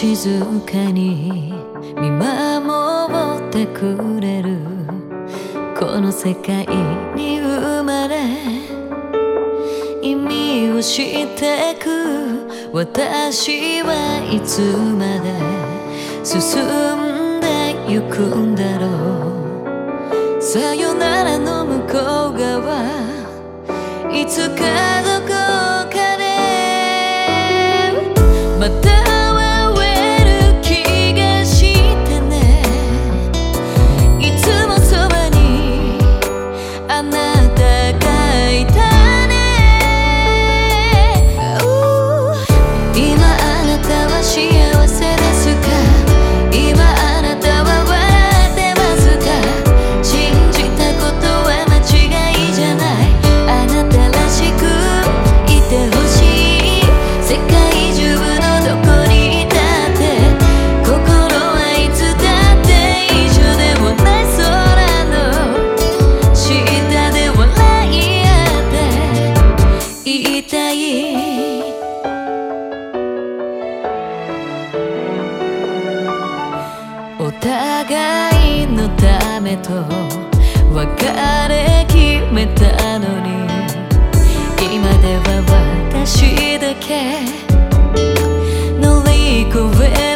静かに見守ってくれる。この世界に生まれ意味をってく。私はいつまで進んでゆくんだろう。さよならの向こう側。いつか互いのためと別れ決めたのに。今では私だけ。乗り越え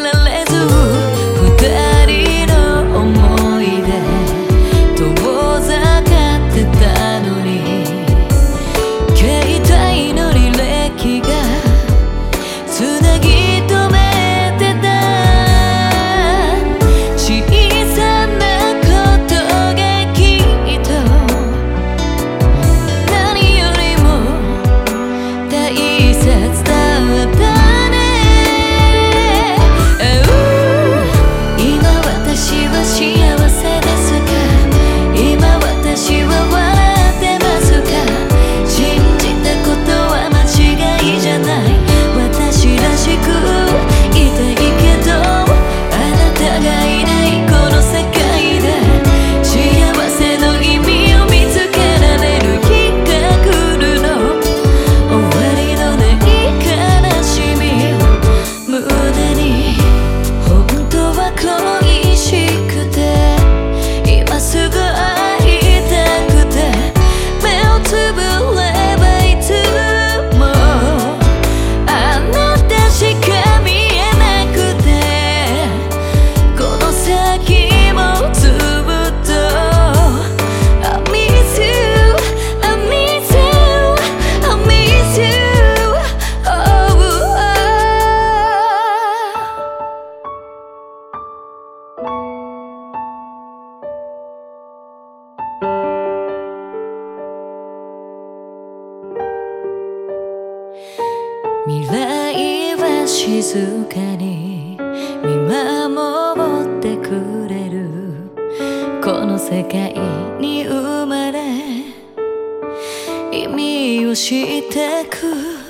未来は静かに見守ってくれる。この世界に生まれ意味を知ってく。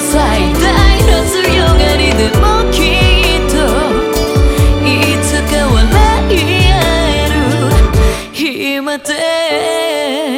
最大の強がりでもきっといつか笑い合える。暇で。